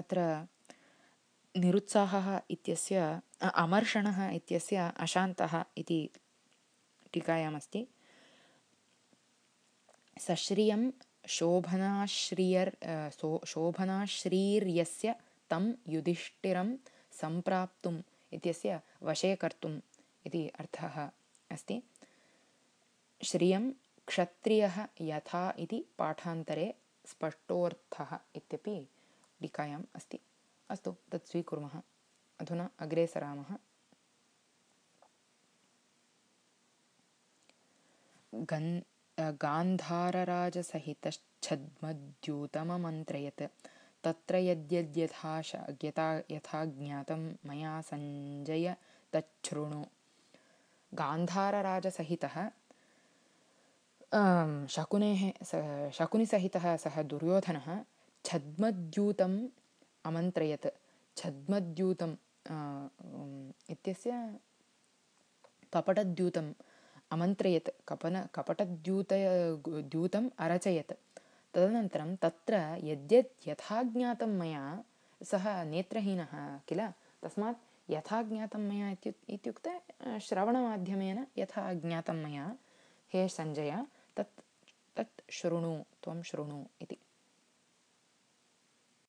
अत्र निरुत्साहः इत्यस्य अमर्षणः इत्यस्य अशान्तः इति टीकायामस्ति। सश्रियं शोभनाश्रियर् सो शोभनाश्रीर्यस्य तं युधिष्ठिरं सम्प्राप्तुम् इत्यस्य वशे कर्तुम् इति अर्थः अस्ति। श्रियं क्षत्रियः यथा इति पाठान्तरे स्पष्टोऽर्थः इत्यपि टीकायाम् अस्ति। अस्तु तत् स्वीकुर्मः। अधुना अग्रे सरामः। गन् गान्धारराजसहितच्छद्मद्यूतममन्त्रयत् तत्र यद्यद्यथा यथा यथा ज्ञातं मया सञ्जय तच्छृणु। गान्धारराजसहितः शकुनेः शकुनिसहितः सः दुर्योधनः छद्मद्यूतम् अमन्त्रयत्। छद्मद्यूतम् इत्यस्य कपटद्यूतं अमन्त्रयत्। कपन कपटद्यूत द्यूतम् अरचयत्। तदनन्तरं तत्र यद्यत् यथा ज्ञातं मया सः नेत्रहीनः किल तस्मात् यथा ज्ञातं मया इत्युक्ते श्रवणमाध्यमेन यथा ज्ञातं मया हे सञ्जय तत् तत् शृणु त्वं शृणु इति